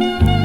you